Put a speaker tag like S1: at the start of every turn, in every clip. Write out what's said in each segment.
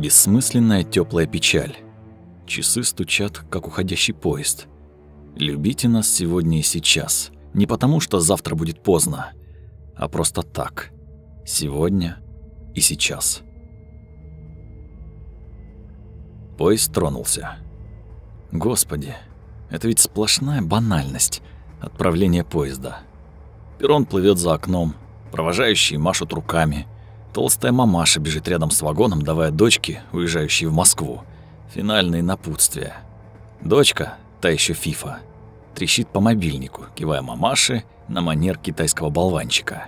S1: Бессмысленная теплая печаль. Часы стучат, как уходящий поезд. Любите нас сегодня и сейчас. Не потому, что завтра будет поздно, а просто так. Сегодня и сейчас. Поезд тронулся. Господи, это ведь сплошная банальность отправления поезда. Перрон плывет за окном, провожающие машут руками. Толстая мамаша бежит рядом с вагоном, давая дочке, уезжающей в Москву, финальные напутствия. Дочка, та еще фифа, трещит по мобильнику, кивая мамаше на манер китайского болванчика.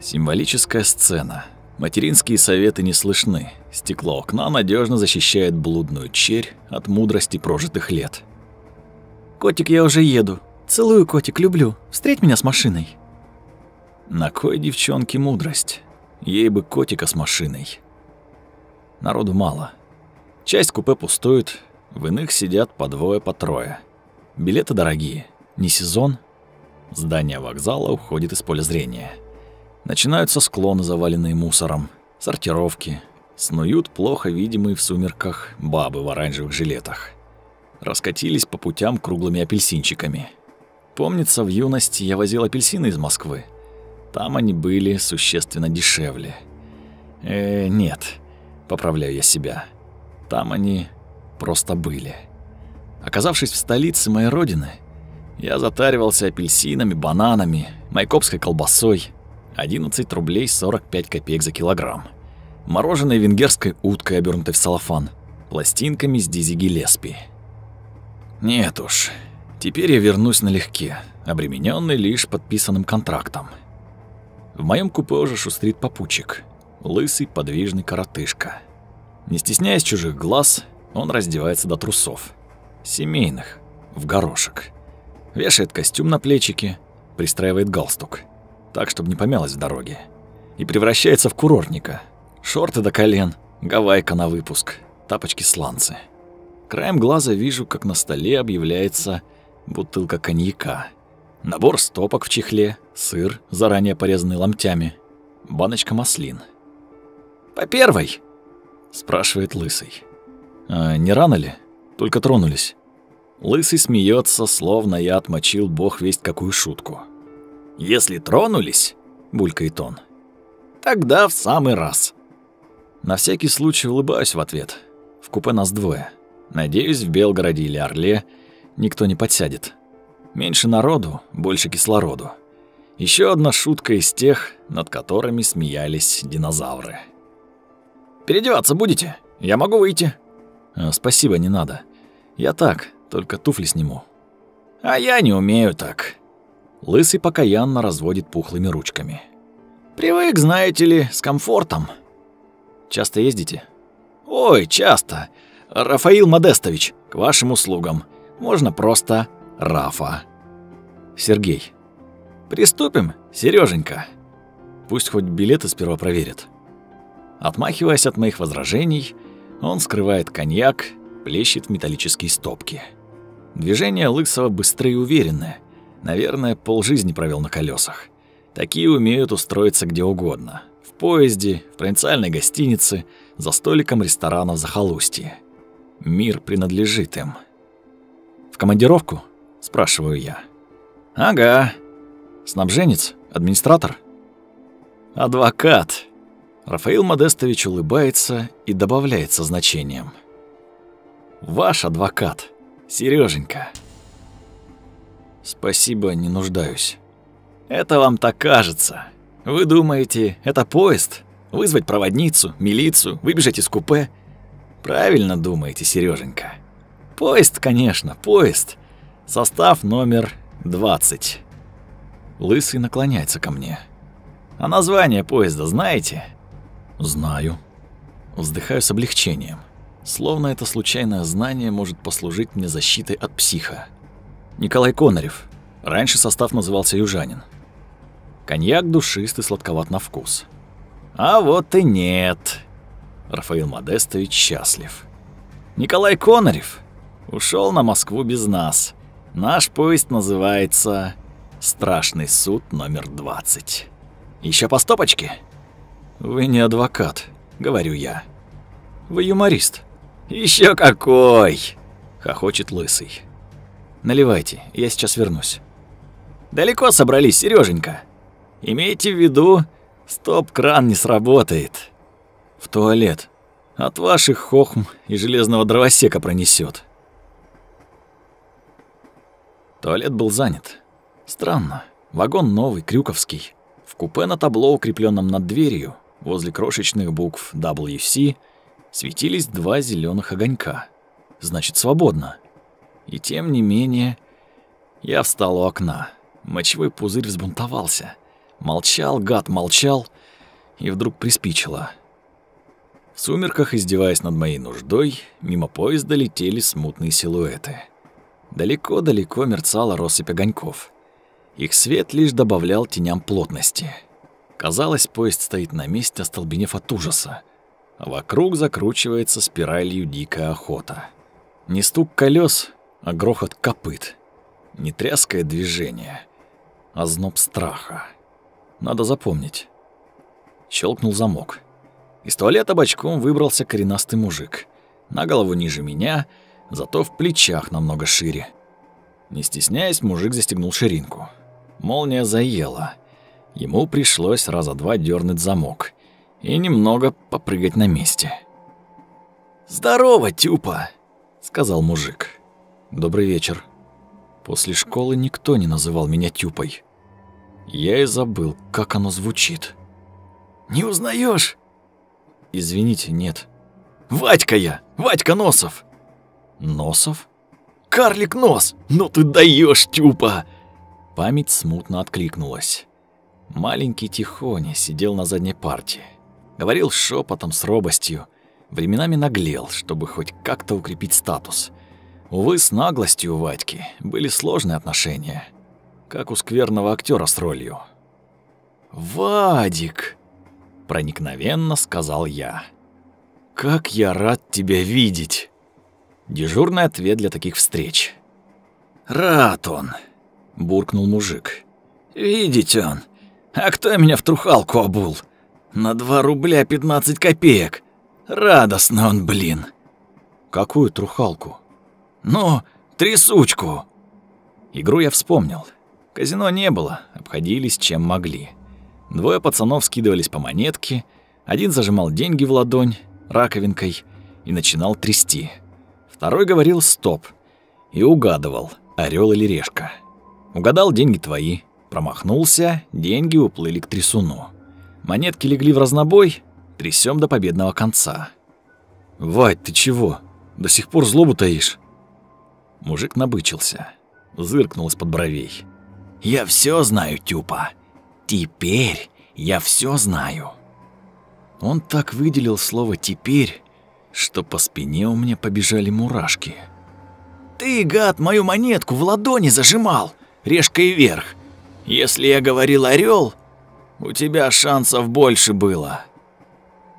S1: Символическая сцена. Материнские советы не слышны. Стекло окна надежно защищает блудную черь от мудрости прожитых лет.
S2: «Котик, я уже еду. Целую, котик, люблю. Встреть меня с машиной».
S1: На кой девчонке мудрость? Ей бы котика с машиной. Народу мало. Часть купе пустует, в иных сидят по двое, по трое. Билеты дорогие. Не сезон. Здание вокзала уходит из поля зрения. Начинаются склоны, заваленные мусором, сортировки. Снуют плохо видимые в сумерках бабы в оранжевых жилетах. Раскатились по путям круглыми апельсинчиками. Помнится, в юности я возил апельсины из Москвы. Там они были существенно дешевле. Э, нет, поправляю я себя. Там они просто были. Оказавшись в столице моей родины, я затаривался апельсинами, бананами, майкопской колбасой. 11 рублей 45 копеек за килограмм. Мороженое венгерской уткой, обернутой в целлофан. Пластинками с Дизи Гиллеспи. Нет уж, теперь я вернусь налегке, обремененный лишь подписанным контрактом. В моем купе уже шустрит попутчик, лысый подвижный коротышка. Не стесняясь чужих глаз, он раздевается до трусов. Семейных, в горошек. Вешает костюм на плечики, пристраивает галстук, так, чтобы не помялось в дороге. И превращается в курортника. Шорты до колен, гавайка на выпуск, тапочки-сланцы. Краем глаза вижу, как на столе объявляется бутылка коньяка – Набор стопок в чехле, сыр, заранее порезанный ломтями, баночка маслин.
S2: «По первой?»
S1: – спрашивает Лысый. «А не рано ли? Только тронулись». Лысый смеется, словно я отмочил бог весть какую шутку.
S2: «Если тронулись», – булькает он, – «тогда в самый раз».
S1: На всякий случай улыбаюсь в ответ. В купе нас двое. Надеюсь, в Белгороде или Орле никто не подсядет. Меньше народу, больше кислороду. Еще одна шутка из тех, над которыми смеялись динозавры.
S2: «Переодеваться будете? Я могу выйти».
S1: А, «Спасибо, не надо. Я так, только туфли сниму».
S2: «А я не умею так».
S1: Лысый покаянно разводит пухлыми ручками.
S2: «Привык, знаете ли, с комфортом».
S1: «Часто ездите?»
S2: «Ой, часто. Рафаил Модестович, к вашим услугам. Можно просто Рафа.
S1: Сергей.
S2: Приступим, Сереженька.
S1: Пусть хоть билеты сперва проверят. Отмахиваясь от моих возражений, он скрывает коньяк, плещет в металлические стопки. Движения Лысого быстрые и уверенные. Наверное, полжизни провел на колесах. Такие умеют устроиться где угодно. В поезде, в провинциальной гостинице, за столиком ресторана в захолустье. Мир принадлежит им. В командировку? Спрашиваю я.
S2: Ага.
S1: Снабженец, администратор,
S2: адвокат.
S1: Рафаил Модестович улыбается и добавляет со значением. Ваш адвокат, Сереженька. Спасибо, не нуждаюсь.
S2: Это вам так кажется. Вы думаете, это поезд? Вызвать проводницу, милицию, выбежать из купе? Правильно думаете, Сереженька. Поезд, конечно, поезд. Состав номер 20.
S1: Лысый наклоняется ко мне.
S2: А название поезда знаете?
S1: Знаю. Вздыхаю с облегчением. Словно это случайное знание может послужить мне защитой от психа. Николай Конорев. Раньше состав назывался Южанин. Коньяк душистый, сладковат на вкус.
S2: А вот и нет.
S1: Рафаил Модестович счастлив.
S2: Николай Конорев ушел на Москву без нас. Наш поезд называется «Страшный суд номер 20». Еще по стопочке?
S1: Вы не адвокат, говорю я.
S2: Вы юморист. Еще какой! Хохочет лысый. Наливайте, я сейчас вернусь. Далеко собрались, Сереженька. Имейте в виду, стоп-кран не сработает. В туалет. От ваших хохм и железного дровосека пронесет. Туалет был занят. Странно. Вагон новый, крюковский. В купе на табло, укрепленном над дверью, возле крошечных букв WC, светились два зеленых огонька. Значит, свободно. И тем не менее, я встал у окна. Мочевой пузырь взбунтовался. Молчал, гад, молчал, и вдруг приспичило. В сумерках, издеваясь над моей нуждой, мимо поезда летели смутные силуэты. Далеко-далеко мерцала россыпь огоньков. Их свет лишь добавлял теням плотности. Казалось, поезд стоит на месте, остолбенев от ужаса. А вокруг закручивается спиралью дикая охота. Не стук колес, а грохот копыт. Не тряское движение, а зноб страха. Надо запомнить. Щелкнул замок. Из туалета бочком выбрался коренастый мужик. На голову ниже меня, зато в плечах намного шире. Не стесняясь, мужик застегнул ширинку. Молния заела. Ему пришлось раза два дернуть замок и немного попрыгать на месте. «Здорово, Тюпа!» — сказал мужик. «Добрый вечер». После школы никто не называл меня Тюпой. Я и забыл, как оно звучит. «Не узнаешь? «Извините, нет». «Вадька я! Вадька Носов!» «Носов?» «Карлик Нос! Ну ты даешь, Тюпа!» Память смутно откликнулась. Маленький Тихоня сидел на задней парте. Говорил шепотом с робостью. Временами наглел, чтобы хоть как-то укрепить статус. Увы, с наглостью у Вадьки были сложные отношения. Как у скверного актера с ролью. «Вадик!» – проникновенно сказал я. «Как я рад тебя видеть!» Дежурный ответ для таких встреч. «Рад он!» – буркнул мужик. «Видеть он! А кто меня в трухалку обул? На два рубля пятнадцать копеек! Радостно он, блин!» «Какую трухалку?» «Ну, трясучку!» Игру я вспомнил. Казино не было, обходились чем могли. Двое пацанов скидывались по монетке, один зажимал деньги в ладонь раковинкой и начинал трясти. Второй говорил «стоп» и угадывал, орел или решка. Угадал деньги твои, промахнулся, деньги уплыли к трясуну. Монетки легли в разнобой, трясем до победного конца. «Вать, ты чего? До сих пор злобу таишь?» Мужик набычился, зыркнул из-под бровей. «Я все знаю, Тюпа. Теперь я все знаю». Он так выделил слово «теперь», что по спине у меня побежали мурашки. «Ты, гад, мою монетку в ладони зажимал, решкой вверх. Если я говорил орел, у тебя шансов больше было».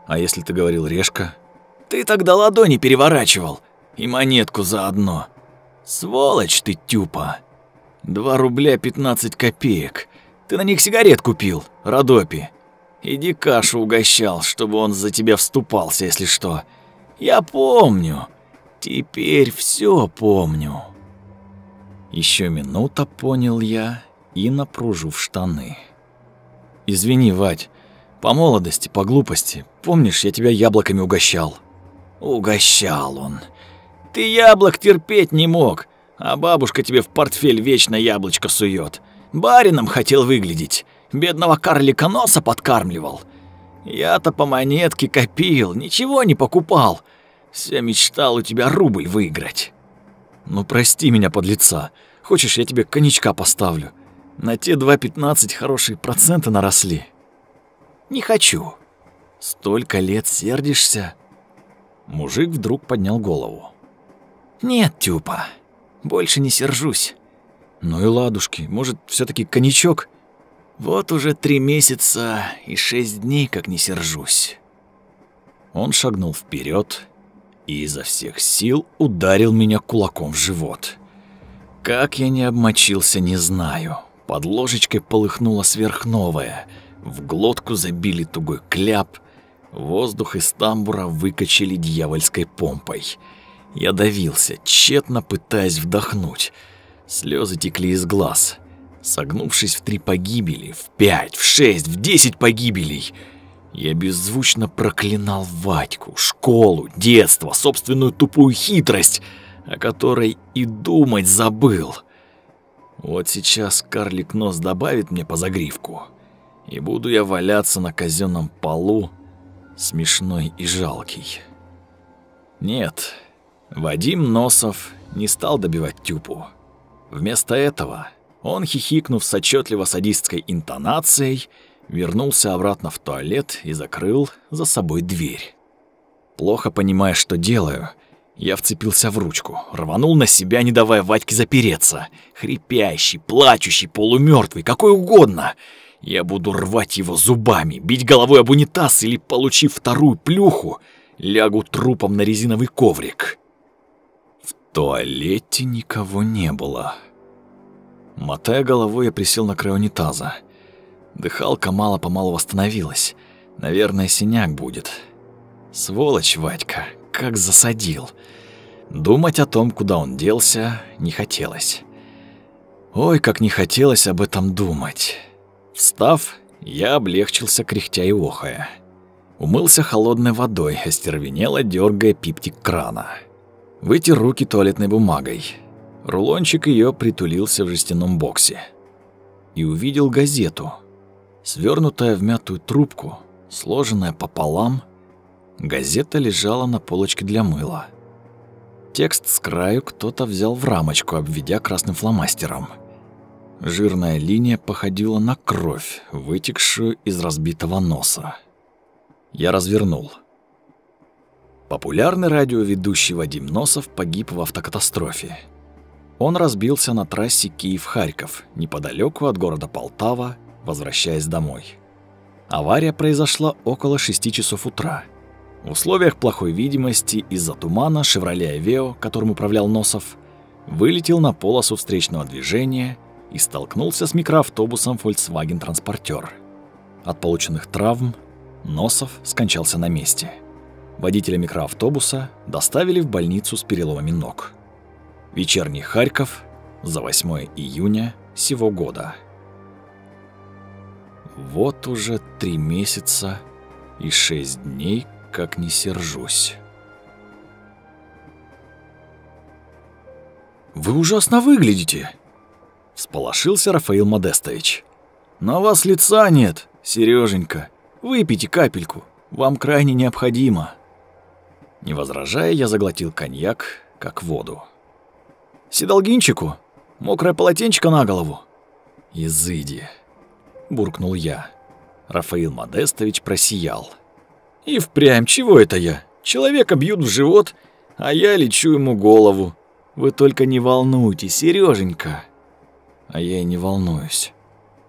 S2: «А если ты говорил решка?» «Ты тогда ладони переворачивал и монетку заодно. Сволочь ты, Тюпа. Два рубля пятнадцать копеек. Ты на них сигарет купил, Родопи. Иди кашу угощал, чтобы он за тебя вступался, если что. Я помню. Теперь все помню. Еще минута, понял я, и напружу в штаны. Извини, Вать, по молодости, по глупости. Помнишь, я тебя яблоками угощал? Угощал он. Ты яблок терпеть не мог, а бабушка тебе в портфель вечно яблочко сует. Барином хотел выглядеть, бедного карлика носа подкармливал. Я-то по монетке копил, ничего не покупал. Все мечтал у тебя рубль выиграть. Ну прости меня, подлеца. Хочешь, я тебе коньячка поставлю? На те 2.15 хорошие проценты наросли. Не хочу. Столько лет сердишься? Мужик вдруг поднял голову. Нет, Тюпа, больше не сержусь. Ну и ладушки, может, все таки коньячок? Вот уже три месяца и шесть дней, как не сержусь. Он шагнул вперед и изо всех сил ударил меня кулаком в живот. Как я не обмочился, не знаю. Под ложечкой полыхнуло сверхновое. В глотку забили тугой кляп.
S1: Воздух из тамбура выкачали дьявольской помпой. Я давился, тщетно пытаясь вдохнуть. Слезы текли из глаз. Согнувшись в три погибели, в пять, в шесть, в десять погибелей, я беззвучно проклинал Вадьку, школу, детство, собственную тупую хитрость, о которой и думать забыл. Вот сейчас карлик нос добавит мне по загривку, и буду я валяться на казенном полу, смешной и жалкий. Нет, Вадим Носов не стал добивать Тюпу. Вместо этого он, хихикнув с отчетливо садистской интонацией, вернулся обратно в туалет и закрыл за собой дверь. Плохо понимая, что делаю, я вцепился в ручку, рванул на себя, не давая Вадьке запереться. Хрипящий, плачущий, полумертвый, какой угодно. Я буду рвать его зубами, бить головой об унитаз или, получив вторую плюху, лягу трупом на резиновый коврик. В туалете никого не было. Мотая головой, я присел на край унитаза. Дыхалка мало-помалу восстановилась. Наверное, синяк будет. Сволочь Вадька, как засадил. Думать о том, куда он делся, не хотелось. Ой, как не хотелось об этом думать. Встав, я облегчился, кряхтя и охая. Умылся холодной водой, остервенело дергая пиптик крана. Вытер руки туалетной бумагой. Рулончик ее притулился в жестяном боксе. И увидел газету. Свернутая в мятую трубку, сложенная пополам, газета лежала на полочке для мыла. Текст с краю кто-то взял в рамочку, обведя красным фломастером. Жирная линия походила на кровь, вытекшую из разбитого носа. Я развернул. Популярный радиоведущий Вадим Носов погиб в автокатастрофе. Он разбился на трассе Киев-Харьков, неподалеку от города Полтава, возвращаясь домой. Авария произошла около 6 часов утра. В условиях плохой видимости из-за тумана «Шевроле Авео», которым управлял Носов, вылетел на полосу встречного движения и столкнулся с микроавтобусом Volkswagen Транспортер. От полученных травм Носов скончался на месте. Водителя микроавтобуса доставили в больницу с переломами ног. Вечерний Харьков за 8 июня сего года. Вот уже три месяца и шесть дней, как не сержусь. «Вы ужасно выглядите!» — всполошился Рафаил Модестович. «На вас лица нет, Сереженька. Выпейте капельку, вам крайне необходимо». Не возражая, я заглотил коньяк, как воду. Седалгинчику? Мокрое полотенчико на голову?» «Изыди», — буркнул я. Рафаил Модестович просиял. «И впрямь, чего это я? Человека бьют в живот, а я лечу ему голову. Вы только не волнуйтесь, Сереженька. А я и не волнуюсь.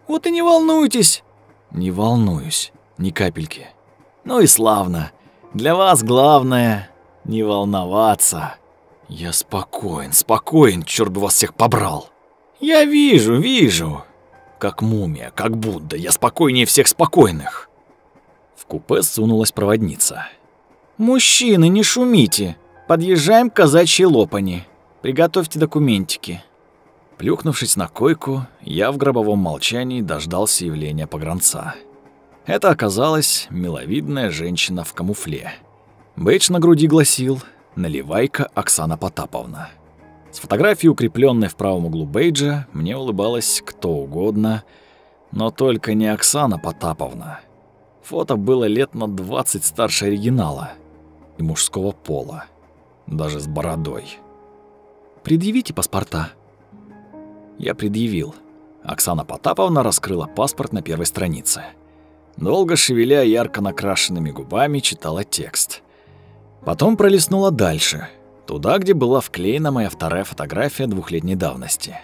S1: Вот и не волнуйтесь. Не волнуюсь, ни капельки. Ну и славно. Для вас главное не волноваться. Я спокоен, спокоен, черт бы вас всех побрал. Я вижу, вижу. Как мумия, как Будда, я спокойнее всех спокойных. В купе сунулась проводница. Мужчины, не шумите. Подъезжаем к казачьей лопани. Приготовьте документики. Плюхнувшись на койку, я в гробовом молчании дождался явления погранца. Это оказалась миловидная женщина в камуфле. Бейдж на груди гласил Наливайка Оксана Потаповна. С фотографией, укрепленной в правом углу бейджа, мне улыбалась кто угодно, но только не Оксана Потаповна. Фото было лет на 20 старше оригинала и мужского пола, даже с бородой. «Предъявите паспорта». Я предъявил. Оксана Потаповна раскрыла паспорт на первой странице. Долго шевеля ярко накрашенными губами, читала текст – Потом пролистнула дальше, туда, где была вклеена моя вторая фотография двухлетней давности.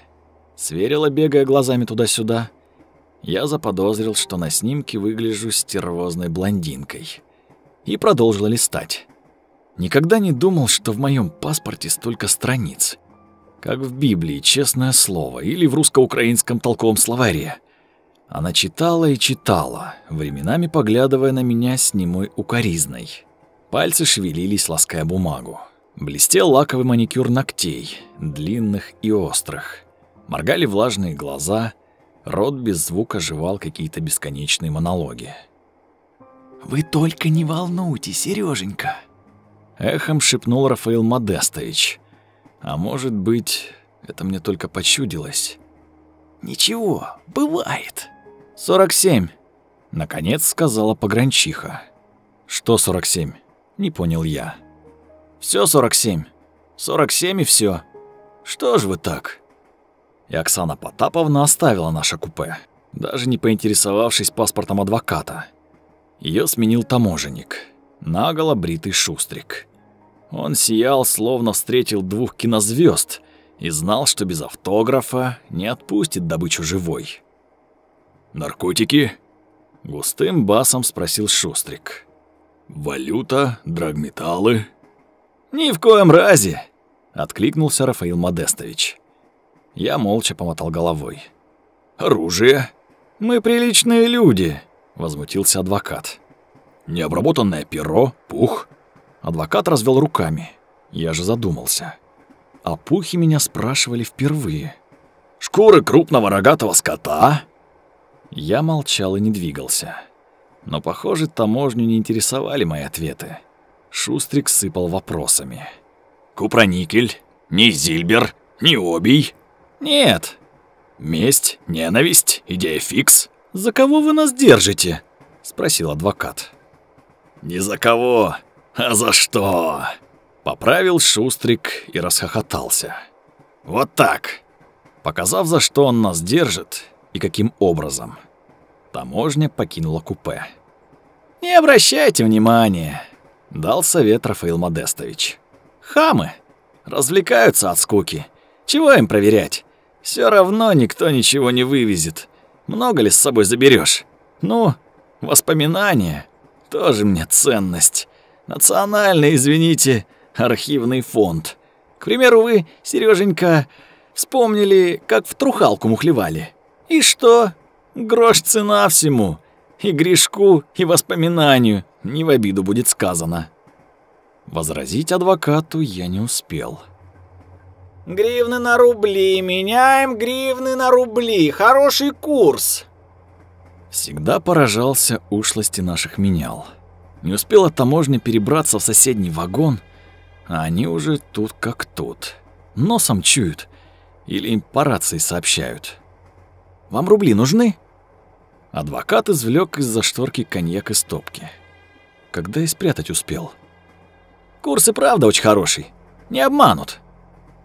S1: Сверила, бегая глазами туда-сюда. Я заподозрил, что на снимке выгляжу стервозной блондинкой. И продолжила листать. Никогда не думал, что в моем паспорте столько страниц. Как в Библии, честное слово, или в русско-украинском толковом словаре. Она читала и читала, временами поглядывая на меня с немой укоризной. Пальцы шевелились, лаская бумагу. Блестел лаковый маникюр ногтей, длинных и острых. Моргали влажные глаза, рот без звука жевал какие-то бесконечные монологи.
S2: «Вы только не волнуйтесь, Сереженька!»
S1: Эхом шепнул Рафаил Модестович. А может быть, это мне только почудилось.
S2: «Ничего, бывает».
S1: «Сорок семь», — наконец сказала погранчиха. «Что сорок семь?» — не понял я. «Всё семь. Сорок семь и всё. Что ж вы так?» И Оксана Потаповна оставила наше купе, даже не поинтересовавшись паспортом адвоката. Её сменил таможенник, наголо бритый шустрик. Он сиял, словно встретил двух кинозвёзд и знал, что без автографа не отпустит добычу живой. «Наркотики?» — густым басом спросил Шустрик. «Валюта, драгметаллы?» «Ни в коем разе!» — откликнулся Рафаил Модестович. Я молча помотал головой. «Оружие?» «Мы приличные люди», — возмутился адвокат. «Необработанное перо, пух?» Адвокат развел руками. Я же задумался. О пухе меня спрашивали впервые. «Шкуры крупного рогатого скота?» Я молчал и не двигался. Но, похоже, таможню не интересовали мои ответы. Шустрик сыпал вопросами. «Купроникель? Не Зильбер? Не Обий?» «Нет». «Месть? Ненависть? Идея фикс?» «За кого вы нас держите?» — спросил адвокат. «Не за кого, а за что?» Поправил Шустрик и расхохотался. «Вот так!» Показав, за что он нас держит, и каким образом. Таможня покинула купе. «Не обращайте внимания», — дал совет Рафаил Модестович. «Хамы! Развлекаются от скуки. Чего им проверять? Все равно никто ничего не вывезет. Много ли с собой заберешь? Ну, воспоминания — тоже мне ценность. Национальный, извините, архивный фонд. К примеру, вы, Сереженька, вспомнили, как в трухалку мухлевали. И что? Грош цена всему. И грешку, и воспоминанию. Не в обиду будет сказано. Возразить адвокату я не успел.
S2: «Гривны на рубли, меняем гривны на рубли, хороший курс!»
S1: Всегда поражался ушлости наших менял. Не успела таможня перебраться в соседний вагон, а они уже тут как тут. Носом чуют или им по рации сообщают. Вам рубли нужны?» Адвокат извлек из-за шторки коньяк из стопки. Когда и спрятать успел. «Курс и правда очень хороший. Не обманут».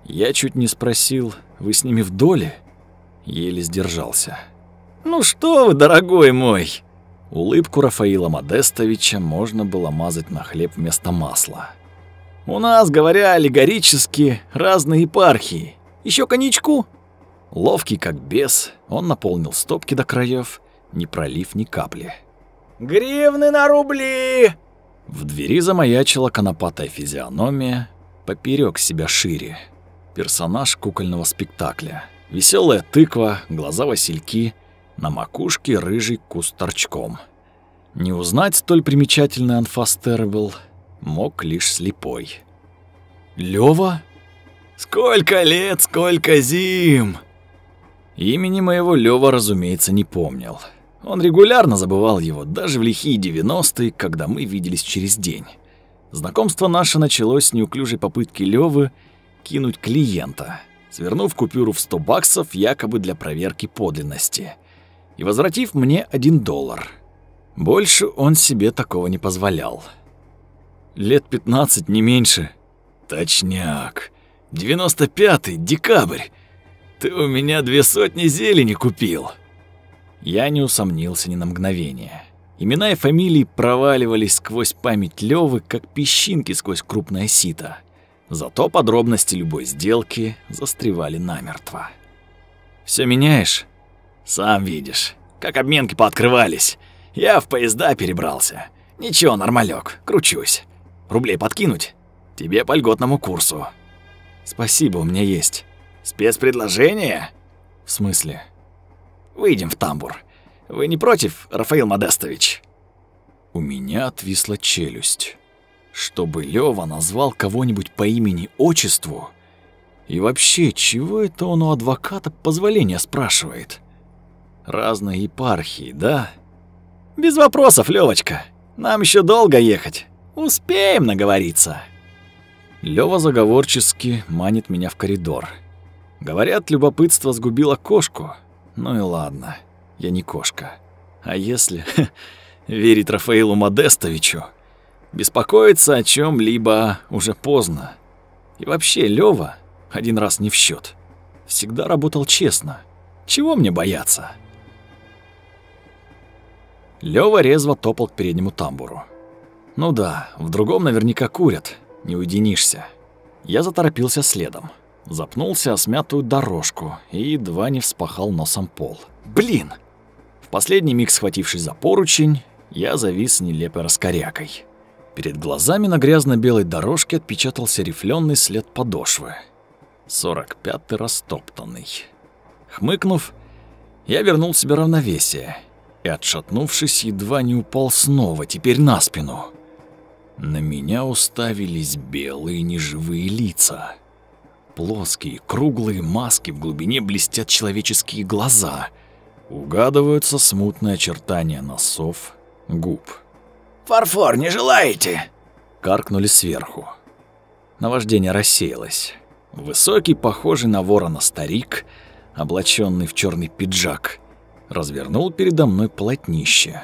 S1: Я чуть не спросил, вы с ними в доле? Еле сдержался. «Ну что вы, дорогой мой!» Улыбку Рафаила Модестовича можно было мазать на хлеб вместо масла. «У нас, говоря аллегорически, разные епархии. Еще коньячку?» Ловкий как бес, он наполнил стопки до краев, не пролив ни капли.
S2: «Гривны на рубли!»
S1: В двери замаячила конопатая физиономия, поперек себя шире. Персонаж кукольного спектакля. Веселая тыква, глаза васильки, на макушке рыжий куст торчком. Не узнать столь примечательный анфастербл мог лишь слепой. Лёва? Сколько лет, сколько зим! Имени моего Лёва, разумеется, не помнил. Он регулярно забывал его, даже в лихие девяностые, когда мы виделись через день. Знакомство наше началось с неуклюжей попытки Лёвы кинуть клиента, свернув купюру в 100 баксов якобы для проверки подлинности и возвратив мне один доллар. Больше он себе такого не позволял. Лет 15, не меньше. Точняк. 95-й, декабрь. Ты у меня две сотни зелени купил. Я не усомнился ни на мгновение. Имена и фамилии проваливались сквозь память Лёвы, как песчинки сквозь крупное сито. Зато подробности любой сделки застревали намертво. Все меняешь? Сам видишь, как обменки пооткрывались. Я в поезда перебрался. Ничего, нормалек, кручусь. Рублей подкинуть? Тебе по льготному курсу. Спасибо, у меня есть. Спецпредложение? В смысле? Выйдем в тамбур.
S2: Вы не против, Рафаил Модестович?»
S1: У меня отвисла челюсть. Чтобы Лёва назвал кого-нибудь по имени-отчеству? И вообще, чего это он у адвоката позволения спрашивает? Разные епархии, да?
S2: Без вопросов, Лёвочка. Нам еще долго ехать. Успеем наговориться.
S1: Лёва заговорчески манит меня в коридор. Говорят, любопытство сгубило кошку. Ну и ладно, я не кошка. А если верить Рафаилу Модестовичу, беспокоиться о чем либо уже поздно. И вообще, Лёва один раз не в счет. Всегда работал честно. Чего мне бояться? Лёва резво топал к переднему тамбуру. Ну да, в другом наверняка курят, не уединишься. Я заторопился следом. Запнулся о смятую дорожку и едва не вспахал носом пол. Блин! В последний миг схватившись за поручень, я завис нелепой раскорякой. Перед глазами на грязно-белой дорожке отпечатался рифленый след подошвы. 45-й растоптанный. Хмыкнув, я вернул себе равновесие и, отшатнувшись, едва не упал снова, теперь на спину. На меня уставились белые неживые лица. Плоские, круглые маски, в глубине блестят человеческие глаза. Угадываются смутные очертания носов, губ.
S2: «Фарфор не желаете?»
S1: Каркнули сверху. Наваждение рассеялось. Высокий, похожий на ворона старик, облаченный в черный пиджак, развернул передо мной полотнище.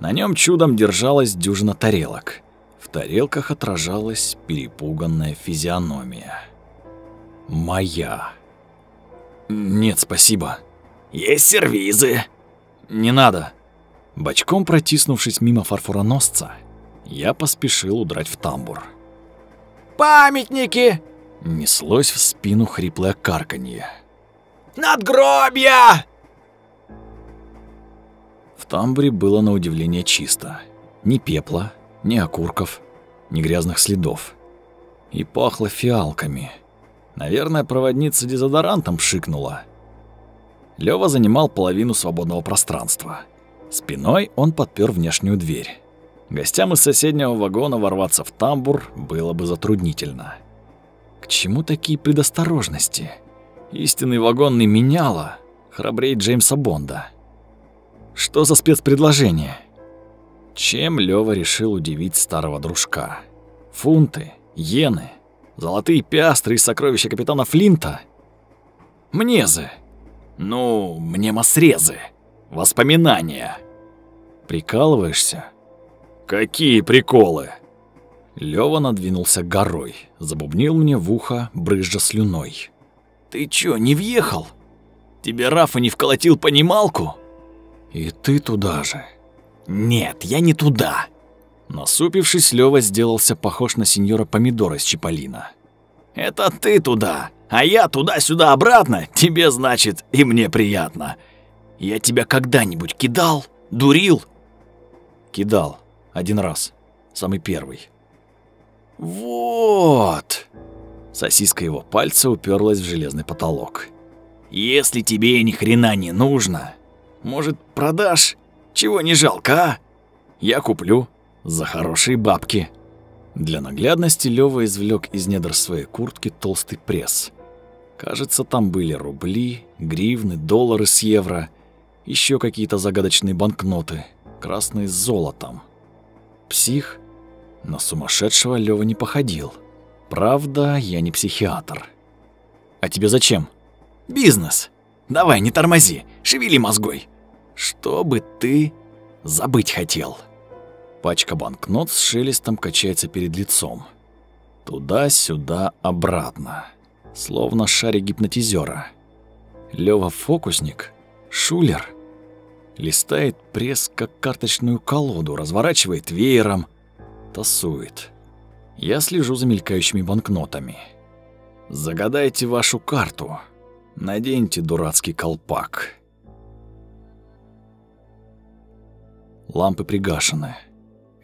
S1: На нем чудом держалась дюжина тарелок. В тарелках отражалась перепуганная физиономия. Моя. Нет, спасибо.
S2: Есть сервизы.
S1: Не надо. Бочком протиснувшись мимо фарфороносца, я поспешил удрать в тамбур.
S2: «Памятники!»
S1: Неслось в спину хриплое карканье.
S2: «Надгробья!»
S1: В тамбуре было на удивление чисто. Ни пепла, ни окурков, ни грязных следов. И пахло фиалками. Наверное, проводница дезодорантом шикнула. Лёва занимал половину свободного пространства. Спиной он подпер внешнюю дверь. Гостям из соседнего вагона ворваться в тамбур было бы затруднительно. К чему такие предосторожности? Истинный вагонный меняла, храбрее Джеймса Бонда. Что за спецпредложение? Чем Лёва решил удивить старого дружка? Фунты, иены, золотые пиастры и сокровища капитана Флинта? Мнезы. Ну, мнемосрезы. Воспоминания. Прикалываешься? Какие приколы? Лёва надвинулся горой, забубнил мне в ухо, брызжа слюной. «Ты чё, не въехал? Тебе Рафа не вколотил понималку?» «И ты туда же». «Нет, я не туда». Насупившись, Лёва сделался похож на сеньора Помидора из Чиполлино. «Это ты туда, а я туда-сюда обратно, тебе, значит, и мне приятно. Я тебя когда-нибудь кидал, дурил?» «Кидал. Один раз. Самый первый. «Вот!» Сосиска его пальца уперлась в железный потолок. «Если тебе ни хрена не нужно, может, продашь? Чего не жалко, а? Я куплю за хорошие бабки». Для наглядности Лёва извлек из недр своей куртки толстый пресс. Кажется, там были рубли, гривны, доллары с евро, еще какие-то загадочные банкноты, красные с золотом. Псих на сумасшедшего Лёва не походил. Правда, я не психиатр. А тебе зачем? Бизнес. Давай, не тормози, шевели мозгой. Что бы ты забыть хотел? Пачка банкнот с шелестом качается перед лицом. Туда-сюда, обратно. Словно шарик гипнотизера. Лёва фокусник, шулер. Листает пресс, как карточную колоду, разворачивает веером, тасует. Я слежу за мелькающими банкнотами. Загадайте вашу карту. Наденьте дурацкий колпак. Лампы пригашены.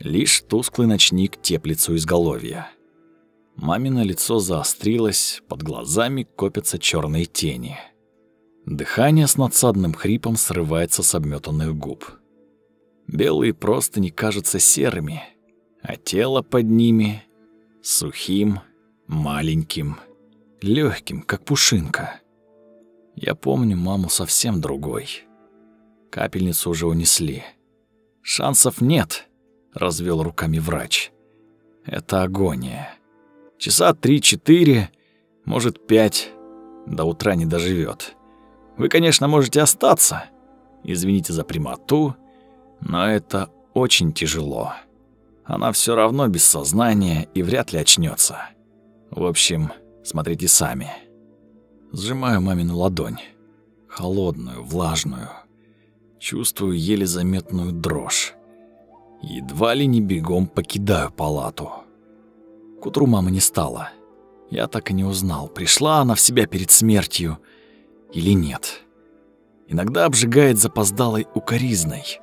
S1: Лишь тусклый ночник теплится у изголовья. Мамино лицо заострилось, под глазами копятся черные тени. Дыхание с надсадным хрипом срывается с обметанных губ. Белые простыни кажутся серыми, а тело под ними сухим, маленьким, легким, как пушинка. Я помню маму совсем другой. Капельницу уже унесли. Шансов нет, развел руками врач. Это агония. Часа три-четыре, может, пять, до утра не доживет. Вы, конечно, можете остаться. Извините за прямоту, но это очень тяжело. Она все равно без сознания и вряд ли очнется. В общем, смотрите сами. Сжимаю мамину ладонь. Холодную, влажную. Чувствую еле заметную дрожь. Едва ли не бегом покидаю палату. К утру мамы не стало. Я так и не узнал, пришла она в себя перед смертью или нет. Иногда обжигает запоздалой укоризной.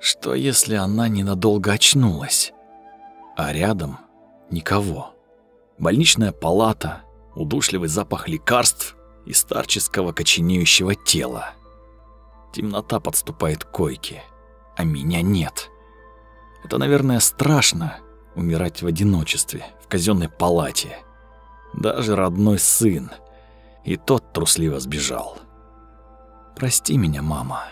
S1: Что если она ненадолго очнулась? А рядом никого. Больничная палата, удушливый запах лекарств и старческого коченеющего тела. Темнота подступает к койке, а меня нет. Это, наверное, страшно умирать в одиночестве в казенной палате. Даже родной сын, и тот трусливо сбежал. Прости меня, мама.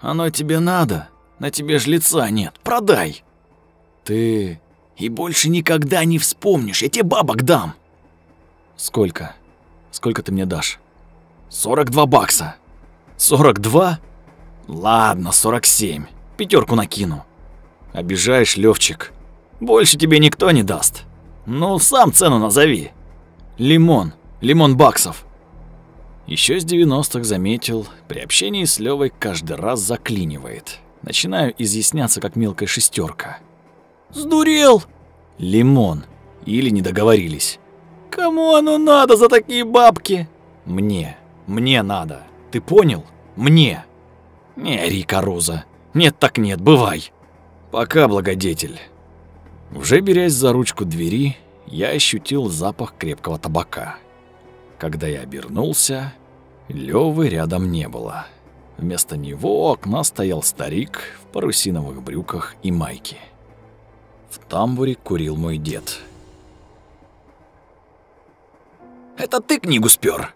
S2: Оно тебе надо? На тебе ж лица нет. Продай.
S1: Ты
S2: и больше никогда не вспомнишь. Я тебе бабок дам.
S1: Сколько? Сколько ты мне дашь?
S2: 42 бакса.
S1: 42?
S2: Ладно, 47. Пятерку накину.
S1: Обижаешь, Левчик.
S2: Больше тебе никто не даст. Ну, сам цену назови.
S1: Лимон. Лимон баксов. Еще с 90-х заметил, при общении с Левой каждый раз заклинивает. Начинаю изъясняться как мелкая шестерка.
S2: Сдурел!
S1: Лимон. Или не договорились.
S2: Кому оно надо за такие бабки?
S1: Мне. Мне надо. Ты понял? Мне.
S2: Не Рика Роза. Нет так нет, бывай.
S1: Пока, благодетель. Уже берясь за ручку двери, я ощутил запах крепкого табака. Когда я обернулся, Лёвы рядом не было. Вместо него у окна стоял старик в парусиновых брюках и майке. В тамбуре курил мой дед.
S2: «Это ты книгу спер?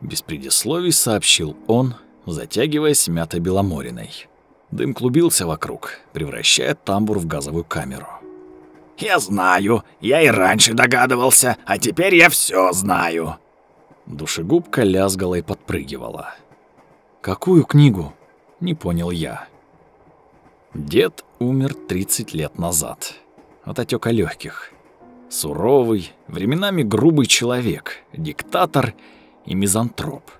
S1: Без предисловий сообщил он, затягиваясь мятой беломориной. Дым клубился вокруг, превращая тамбур в газовую камеру.
S2: «Я знаю, я и раньше догадывался, а теперь я все знаю»,
S1: Душегубка лязгала и подпрыгивала. «Какую книгу?» — не понял я. Дед умер 30 лет назад. От отека легких. Суровый, временами грубый человек, диктатор и мизантроп.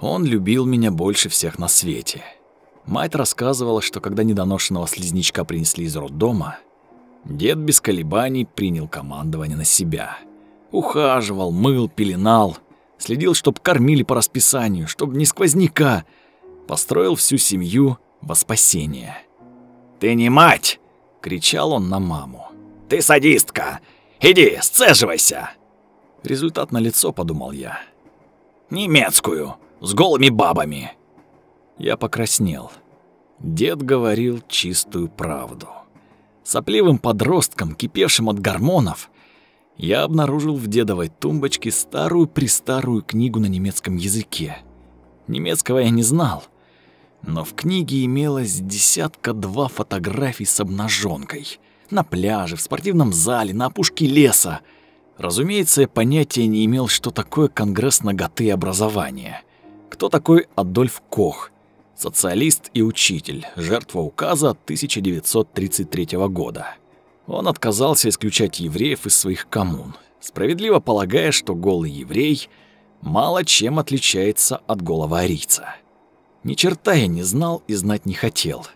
S1: Он любил меня больше всех на свете. Мать рассказывала, что когда недоношенного слизнячка принесли из роддома, дед без колебаний принял командование на себя. Ухаживал, мыл, пеленал — Следил, чтоб кормили по расписанию, чтоб не сквозняка. Построил всю семью во спасение.
S2: «Ты не мать!»
S1: — кричал он на маму.
S2: «Ты садистка! Иди, сцеживайся!»
S1: Результат на лицо, подумал я.
S2: «Немецкую, с голыми бабами!»
S1: Я покраснел. Дед говорил чистую правду. Сопливым подростком, кипевшим от гормонов, я обнаружил в дедовой тумбочке старую-престарую книгу на немецком языке. Немецкого я не знал, но в книге имелось десятка-два фотографий с обнаженкой. На пляже, в спортивном зале, на опушке леса. Разумеется, я понятия не имел, что такое Конгресс наготы и образования. Кто такой Адольф Кох, социалист и учитель, жертва указа 1933 года. Он отказался исключать евреев из своих коммун, справедливо полагая, что голый еврей мало чем отличается от голого арийца. Ни черта я не знал и знать не хотел.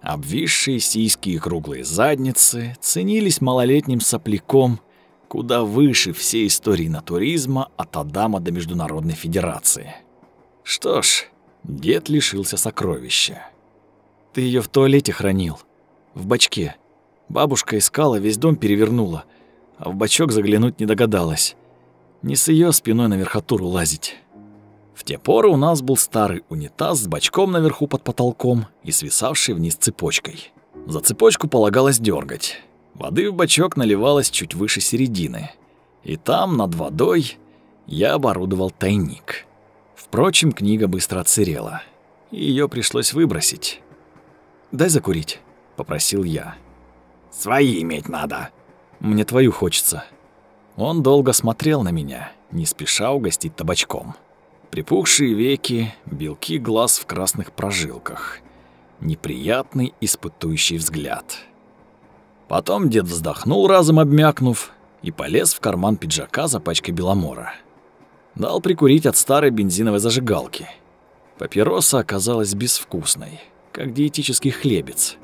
S1: Обвисшие сиськи и круглые задницы ценились малолетним сопляком куда выше всей истории натуризма от Адама до Международной Федерации. Что ж, дед лишился сокровища. Ты ее в туалете хранил, в бачке. Бабушка искала, весь дом перевернула, а в бачок заглянуть не догадалась. Не с ее спиной на верхотуру лазить. В те поры у нас был старый унитаз с бачком наверху под потолком и свисавший вниз цепочкой. За цепочку полагалось дергать. Воды в бачок наливалось чуть выше середины. И там, над водой, я оборудовал тайник. Впрочем, книга быстро отсырела. Её пришлось выбросить. «Дай закурить», — попросил я.
S2: «Свои иметь надо».
S1: «Мне твою хочется». Он долго смотрел на меня, не спеша угостить табачком. Припухшие веки, белки глаз в красных прожилках. Неприятный испытующий взгляд. Потом дед вздохнул, разом обмякнув, и полез в карман пиджака за пачкой беломора. Дал прикурить от старой бензиновой зажигалки. Папироса оказалась безвкусной, как диетический хлебец.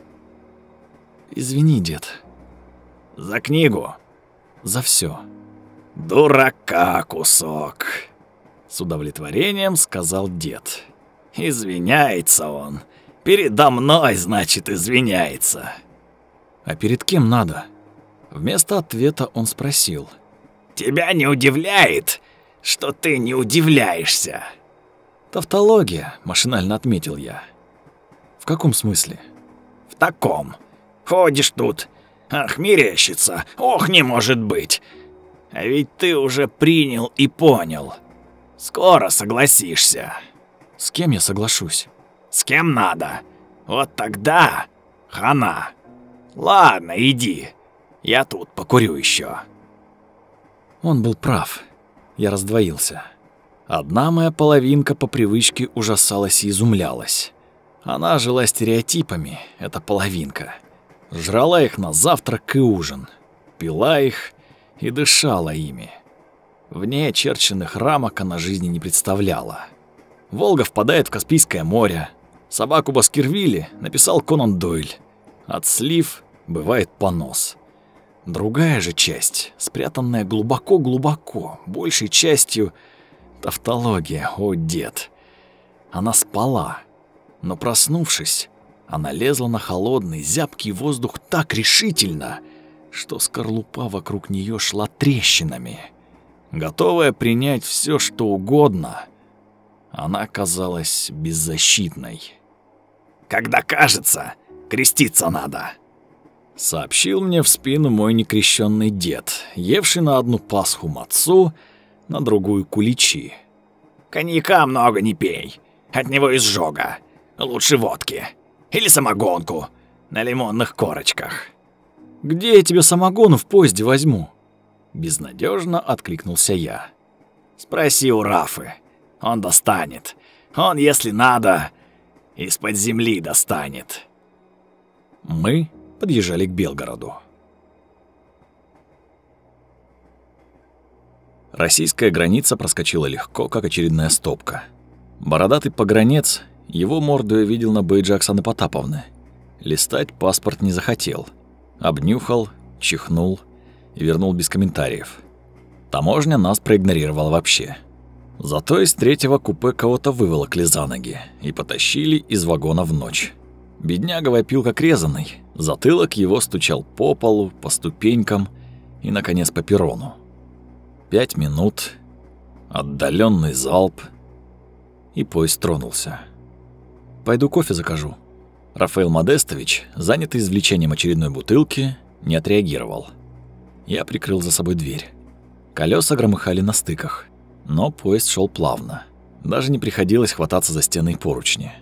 S1: «Извини, дед».
S2: «За книгу?»
S1: «За все.
S2: «Дурака кусок», — с удовлетворением сказал дед. «Извиняется он. Передо мной, значит, извиняется».
S1: «А перед кем надо?» Вместо ответа он спросил.
S2: «Тебя не удивляет, что ты не удивляешься?»
S1: «Тавтология», — машинально отметил я. «В каком смысле?»
S2: «В таком. Ходишь тут, ах, мерещится, ох, не может быть. А ведь ты уже принял и понял. Скоро согласишься».
S1: «С кем я соглашусь?»
S2: «С кем надо. Вот тогда хана. Ладно, иди, я тут покурю еще.
S1: Он был прав. Я раздвоился. Одна моя половинка по привычке ужасалась и изумлялась. Она жила стереотипами, эта половинка. Жрала их на завтрак и ужин. Пила их и дышала ими. Вне очерченных рамок она жизни не представляла. Волга впадает в Каспийское море. Собаку Баскервилли написал Конан Дойль. От слив бывает понос. Другая же часть, спрятанная глубоко-глубоко, большей частью тавтология, о дед. Она спала, но проснувшись, она лезла на холодный, зябкий воздух так решительно, что скорлупа вокруг нее шла трещинами. Готовая принять все, что угодно, она казалась беззащитной.
S2: «Когда кажется, креститься надо»,
S1: сообщил мне в спину мой некрещенный дед, евший на одну пасху мацу, на другую куличи.
S2: «Коньяка много не пей, от него изжога. Лучше водки. Или самогонку на лимонных корочках».
S1: «Где я тебе самогону в поезде возьму?» Безнадежно откликнулся я.
S2: «Спроси у Рафы. Он достанет. Он, если надо, из-под земли достанет».
S1: Мы подъезжали к Белгороду. Российская граница проскочила легко, как очередная стопка. Бородатый погранец, его морду я видел на бейдже Оксаны Потаповны. Листать паспорт не захотел. Обнюхал, чихнул и вернул без комментариев. Таможня нас проигнорировала вообще. Зато из третьего купе кого-то выволокли за ноги и потащили из вагона в ночь. Бедняга вопил как резанный. Затылок его стучал по полу, по ступенькам и, наконец, по перрону. Пять минут, отдаленный залп, и поезд тронулся. «Пойду кофе закажу». Рафаэл Модестович, занятый извлечением очередной бутылки, не отреагировал. Я прикрыл за собой дверь. Колеса громыхали на стыках, но поезд шел плавно. Даже не приходилось хвататься за стены и поручни.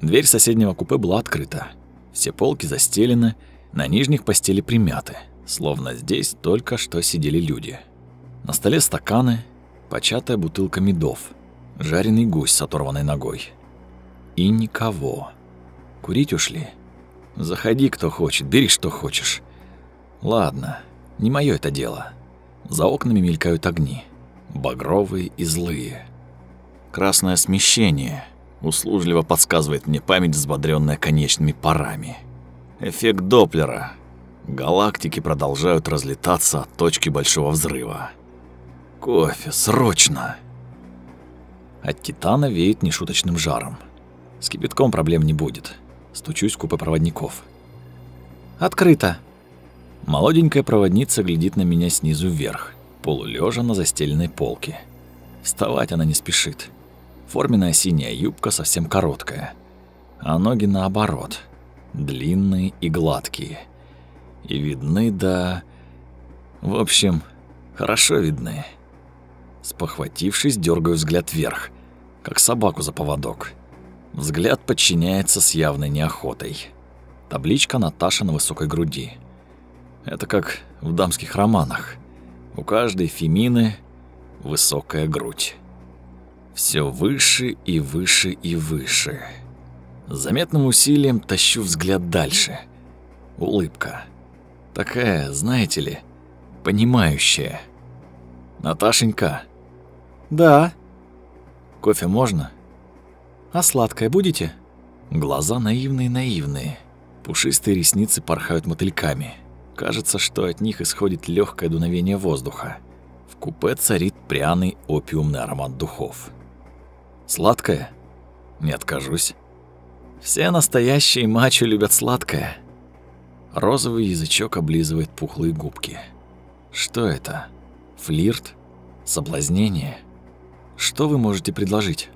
S1: Дверь соседнего купе была открыта. Все полки застелены, на нижних постели примяты, словно здесь только что сидели люди. На столе стаканы, початая бутылка медов, жареный гусь с оторванной ногой. И никого. Курить ушли. Заходи, кто хочет, бери, что хочешь. Ладно, не мое это дело. За окнами мелькают огни, багровые и злые. Красное смещение — услужливо подсказывает мне память, взбодрённая конечными парами. Эффект Доплера. Галактики продолжают разлетаться от точки большого взрыва. Кофе, срочно! От Титана веет нешуточным жаром. С кипятком проблем не будет. Стучусь в купе проводников. «Открыто!» Молоденькая проводница глядит на меня снизу вверх. полулежа на застеленной полке. Вставать она не спешит. Форменная синяя юбка совсем короткая, а ноги наоборот, длинные и гладкие. И видны да... В общем, хорошо видны. Спохватившись, дергаю взгляд вверх, как собаку за поводок. Взгляд подчиняется с явной неохотой. Табличка Наташа на высокой груди. Это как в дамских романах. У каждой фемины высокая грудь. Все выше и выше и выше. заметным усилием тащу взгляд дальше. Улыбка. Такая, знаете ли, понимающая. Наташенька.
S2: Да.
S1: Кофе можно?
S2: А сладкое будете?
S1: Глаза наивные-наивные. Пушистые ресницы порхают мотыльками. Кажется, что от них исходит легкое дуновение воздуха. В купе царит пряный опиумный аромат духов. Сладкое? Не откажусь. Все настоящие мачо любят сладкое. Розовый язычок облизывает пухлые губки. Что это? Флирт? Соблазнение? Что вы можете предложить?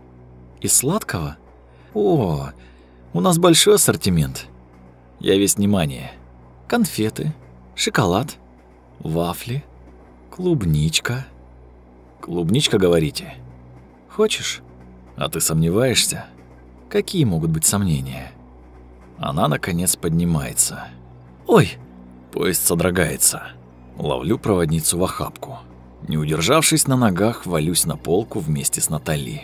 S2: Из сладкого? О, у нас большой ассортимент.
S1: Я весь внимание.
S2: Конфеты, шоколад, вафли, клубничка.
S1: Клубничка, говорите?
S2: Хочешь?
S1: А ты сомневаешься?
S2: Какие могут быть сомнения?
S1: Она, наконец, поднимается.
S2: Ой!
S1: Поезд содрогается. Ловлю проводницу в охапку. Не удержавшись на ногах, валюсь на полку вместе с Натали.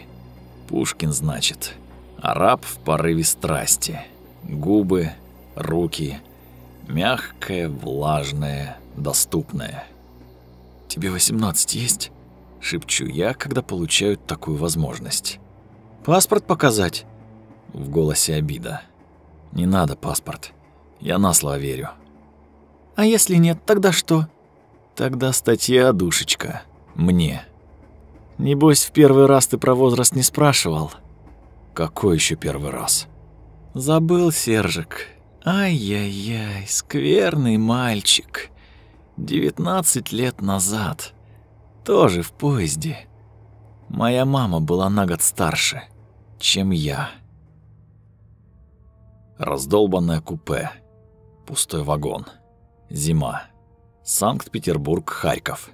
S1: Пушкин, значит. Араб в порыве страсти. Губы, руки. Мягкое, влажное, доступное. «Тебе 18 есть?» — шепчу я, когда получаю такую возможность.
S2: Паспорт показать?
S1: В голосе обида. Не надо паспорт. Я на слово верю.
S2: А если нет, тогда что?
S1: Тогда статья, душечка. Мне.
S2: Небось, в первый раз ты про возраст не спрашивал.
S1: Какой еще первый раз?
S2: Забыл, Сержик. Ай-яй-яй, скверный мальчик. 19 лет назад. Тоже в поезде. Моя мама была на год старше чем я.
S1: Раздолбанное купе. Пустой вагон. Зима. Санкт-Петербург, Харьков.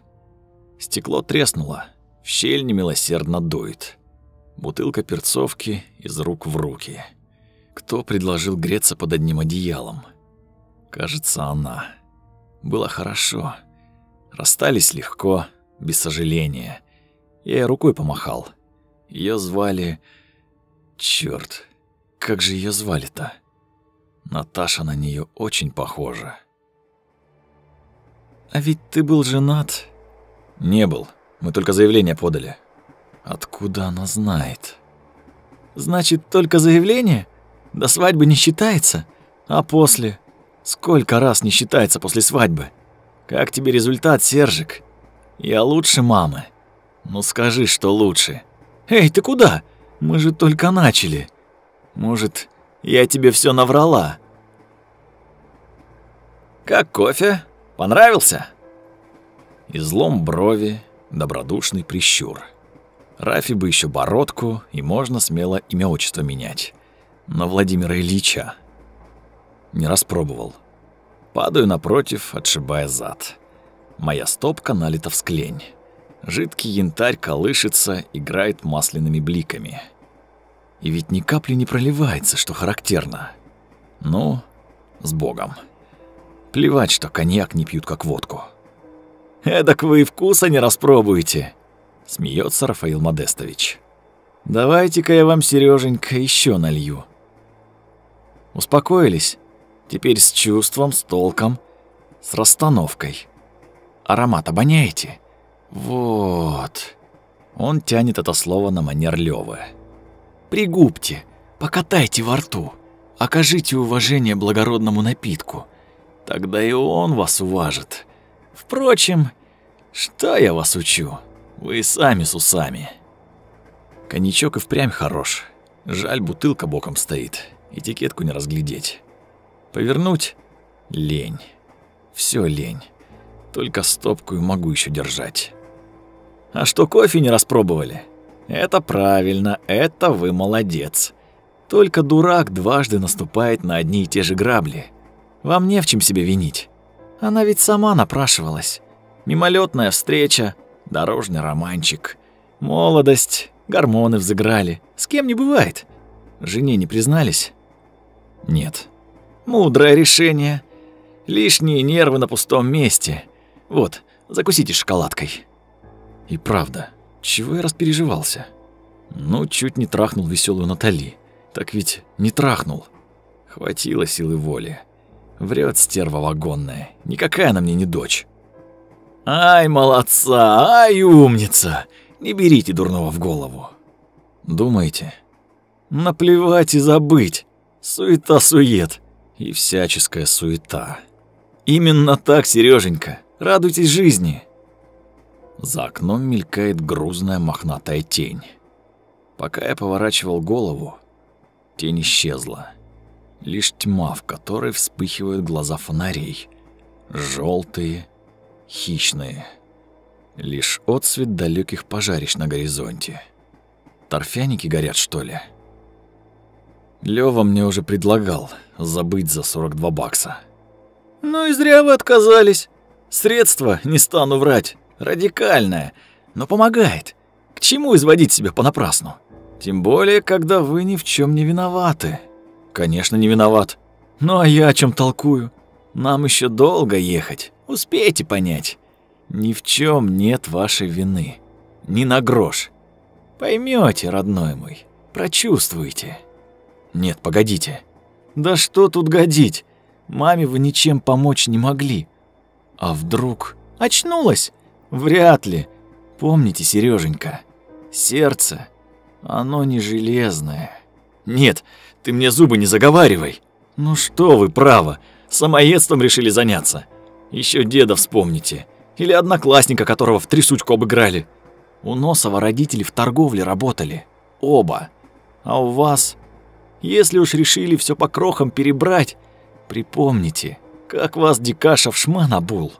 S1: Стекло треснуло. В щель немилосердно дует. Бутылка перцовки из рук в руки. Кто предложил греться под одним одеялом? Кажется, она. Было хорошо. Расстались легко, без сожаления. Я ей рукой помахал. Ее звали Черт, как же ее звали-то? Наташа на нее очень похожа.
S2: А ведь ты был женат?
S1: Не был. Мы только заявление подали. Откуда она знает?
S2: Значит, только заявление? До свадьбы не считается? А после? Сколько раз не считается после свадьбы? Как тебе результат, Сержик? Я лучше мамы. Ну скажи, что лучше. Эй, ты куда? Мы же только начали. Может, я тебе все наврала?
S1: Как кофе? Понравился? Излом брови, добродушный прищур. Рафи бы еще бородку, и можно смело имя отчество менять. Но Владимира Ильича не распробовал. Падаю напротив, отшибая зад. Моя стопка налита в склень. Жидкий янтарь колышется, играет масляными бликами. И ведь ни капли не проливается, что характерно. Ну, с Богом. Плевать, что коньяк не пьют как водку.
S2: «Эдак вы и вкуса не распробуете», —
S1: смеется Рафаил Модестович.
S2: «Давайте-ка я вам, Сереженька, еще налью». Успокоились? Теперь с чувством, с толком, с расстановкой. Аромат обоняете? Вот. Он тянет это слово на манер Лёвы. Пригубьте, покатайте во рту, окажите уважение благородному напитку. Тогда и он вас уважит. Впрочем, что я вас учу? Вы сами с усами.
S1: Коньячок и впрямь хорош. Жаль, бутылка боком стоит. Этикетку не разглядеть. Повернуть — лень. Все лень. Только стопку и могу еще держать.
S2: А что кофе не распробовали? Это правильно, это вы молодец. Только дурак дважды наступает на одни и те же грабли. Вам не в чем себе винить. Она ведь сама напрашивалась. Мимолетная встреча, дорожный романчик, молодость, гормоны взыграли. С кем не бывает. Жене не признались? Нет. Мудрое решение. Лишние нервы на пустом месте. Вот, закусите шоколадкой. И правда, чего я распереживался? Ну, чуть не трахнул веселую Натали. Так ведь не трахнул. Хватило силы воли. Врет стерва вагонная. Никакая она мне не дочь. Ай, молодца, ай, умница. Не берите дурного в голову. Думаете? Наплевать и забыть. Суета-сует. И всяческая суета. Именно так, Сереженька. Радуйтесь жизни. За окном мелькает грузная мохнатая тень. Пока я поворачивал голову, тень исчезла. Лишь тьма, в которой вспыхивают глаза фонарей. желтые, хищные. Лишь отсвет далеких пожарищ на горизонте. Торфяники горят, что ли? Лёва мне уже предлагал забыть за 42 бакса. Ну и зря вы отказались. Средство, не стану врать, радикальное, но помогает. К чему изводить себя понапрасну? Тем более, когда вы ни в чем не виноваты. Конечно, не виноват. Ну а я о чем толкую? Нам еще долго ехать. Успейте понять. Ни в чем нет вашей вины. Ни на грош. Поймете, родной мой. Прочувствуйте. Нет, погодите. Да что тут годить? Маме вы ничем помочь не могли. А вдруг очнулась? Вряд ли. Помните, Сереженька, сердце, оно не железное. Нет, ты мне зубы не заговаривай. Ну что вы, право, самоедством решили заняться. Еще деда вспомните. Или одноклассника, которого в трясучку обыграли. У Носова родители в торговле работали. Оба. А у вас если уж решили все по крохам перебрать, припомните, как вас Дикаша в шман обул.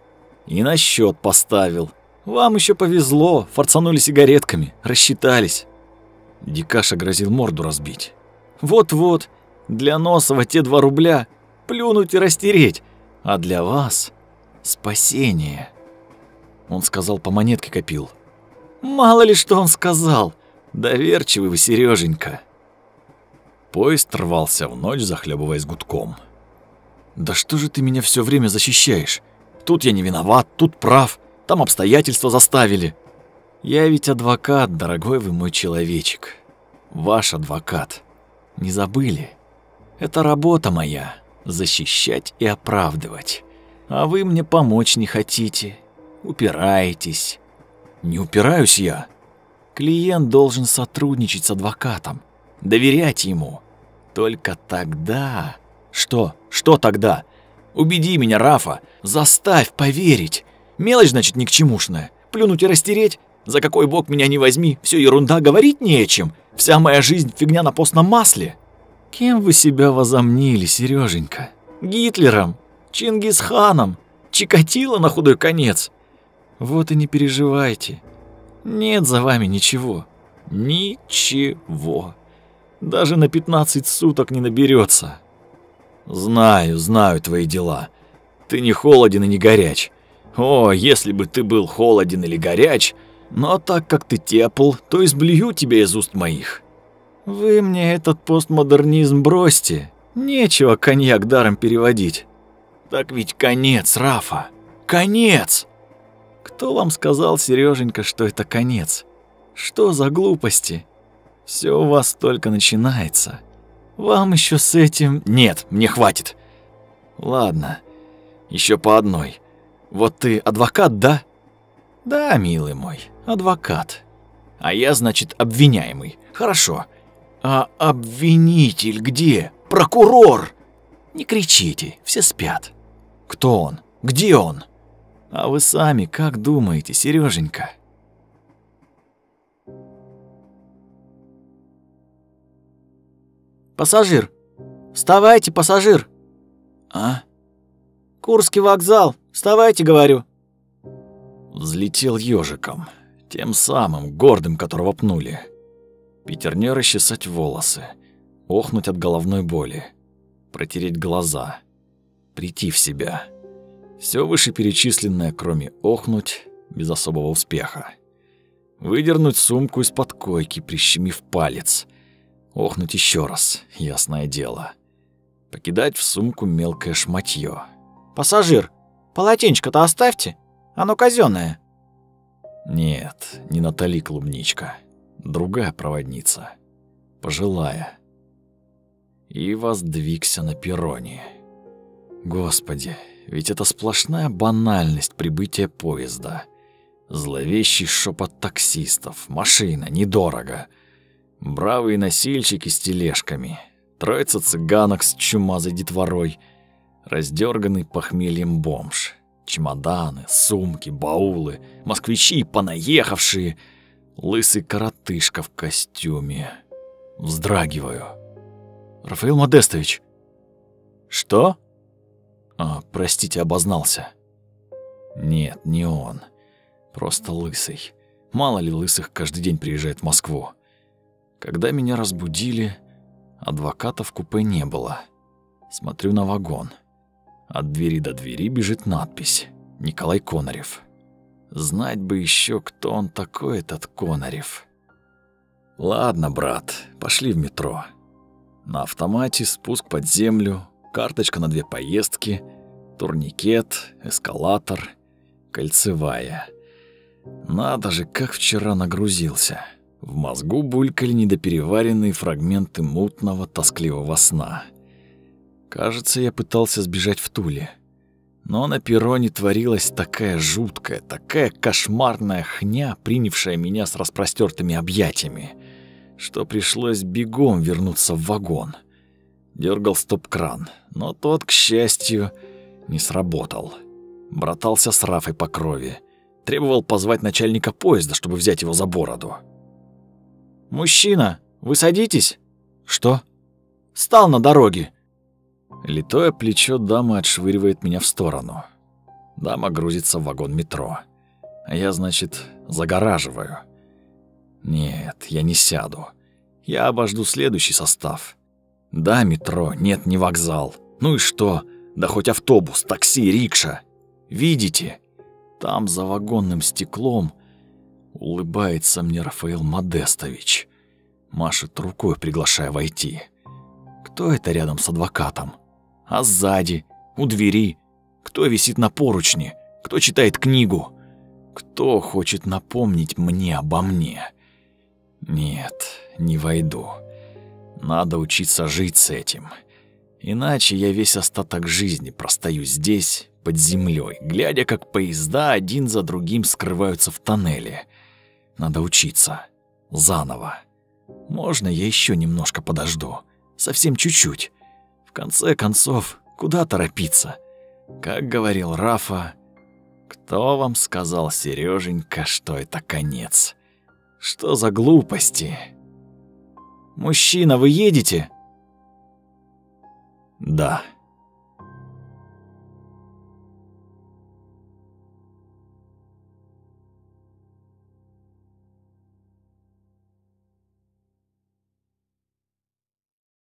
S2: И на счет поставил. Вам еще повезло, форцанули сигаретками, рассчитались. Дикаша грозил морду разбить. Вот-вот, для Носова те два рубля плюнуть и растереть, а для вас спасение. Он сказал, по монетке копил. Мало ли что он сказал. Доверчивый вы, Сереженька. Поезд рвался в ночь, захлебываясь гудком. «Да что же ты меня все время защищаешь? Тут я не виноват, тут прав, там обстоятельства заставили». «Я ведь адвокат, дорогой вы мой человечек. Ваш адвокат. Не забыли? Это работа моя — защищать и оправдывать. А вы мне помочь не хотите, упираетесь». «Не упираюсь я. Клиент должен сотрудничать с адвокатом доверять ему. Только тогда... Что? Что тогда? Убеди меня, Рафа, заставь поверить. Мелочь, значит, ни к чемушная. Плюнуть и растереть? За какой бок меня не возьми, все ерунда, говорить не о чем. Вся моя жизнь фигня на постном масле. Кем вы себя возомнили, Сереженька? Гитлером? Чингисханом? Чикатило на худой конец? Вот и не переживайте. Нет за вами ничего. Ничего даже на 15 суток не наберется. Знаю, знаю твои дела. Ты не холоден и не горяч. О, если бы ты был холоден или горяч, но так как ты тепл, то изблюю тебя из уст моих. Вы мне этот постмодернизм бросьте. Нечего коньяк даром переводить. Так ведь конец, Рафа. Конец! Кто вам сказал, Сереженька, что это конец? Что за глупости? Все у вас только начинается. Вам еще с этим... Нет, мне хватит. Ладно, еще по одной. Вот ты адвокат, да? Да, милый мой, адвокат. А я, значит, обвиняемый. Хорошо. А обвинитель где? Прокурор! Не кричите, все спят. Кто он? Где он? А вы сами как думаете, Сереженька? «Пассажир! Вставайте, пассажир!» «А?» «Курский вокзал! Вставайте, говорю!» Взлетел ежиком.
S1: Тем самым, гордым, которого пнули. Пятерней расчесать волосы, охнуть от головной боли, протереть глаза, прийти в себя. Все вышеперечисленное, кроме охнуть, без особого успеха. Выдернуть сумку из-под койки, прищемив палец. Охнуть еще раз, ясное дело. Покидать в сумку мелкое шматье.
S2: «Пассажир, полотенечко-то оставьте, оно казенное.
S1: Нет, не Натали Клубничка. Другая проводница. Пожилая. И воздвигся на перроне. Господи, ведь это сплошная банальность прибытия поезда. Зловещий шепот таксистов, машина, недорого. Бравые носильщики с тележками, троица цыганок с чумазой детворой, раздерганный похмельем бомж, чемоданы, сумки, баулы, москвичи понаехавшие, лысый коротышка в костюме. Вздрагиваю. «Рафаэл Модестович!» «Что?» «А, простите, обознался». «Нет, не он. Просто лысый. Мало ли лысых каждый день приезжает в Москву. Когда меня разбудили, адвоката в купе не было. Смотрю на вагон. От двери до двери бежит надпись «Николай Конорев». Знать бы еще, кто он такой, этот Конорев. Ладно, брат, пошли в метро. На автомате спуск под землю, карточка на две поездки, турникет, эскалатор, кольцевая. Надо же, как вчера нагрузился. В мозгу булькали недопереваренные фрагменты мутного, тоскливого сна. Кажется, я пытался сбежать в Туле. Но на перроне творилась такая жуткая, такая кошмарная хня, принявшая меня с распростертыми объятиями, что пришлось бегом вернуться в вагон. Дергал стоп-кран, но тот, к счастью, не сработал. Братался с Рафой по крови. Требовал позвать начальника поезда, чтобы взять его за бороду.
S2: «Мужчина, вы садитесь?»
S1: «Что?»
S2: «Стал на дороге.
S1: Литое плечо дамы отшвыривает меня в сторону. Дама грузится в вагон метро. А я, значит, загораживаю. Нет, я не сяду. Я обожду следующий состав. Да, метро, нет, не вокзал. Ну и что? Да хоть автобус, такси, рикша. Видите? Там за вагонным стеклом улыбается мне Рафаэл Модестович. Машет рукой, приглашая войти. Кто это рядом с адвокатом? А сзади, у двери, кто висит на поручне, кто читает книгу, кто хочет напомнить мне обо мне. Нет, не войду. Надо учиться жить с этим. Иначе я весь остаток жизни простою здесь, под землей, глядя, как поезда один за другим скрываются в тоннеле. Надо учиться. Заново. Можно я еще немножко подожду? Совсем чуть-чуть. В конце концов, куда торопиться? Как говорил Рафа, кто вам сказал, Сереженька, что это конец? Что за глупости?
S2: Мужчина, вы едете?
S1: Да.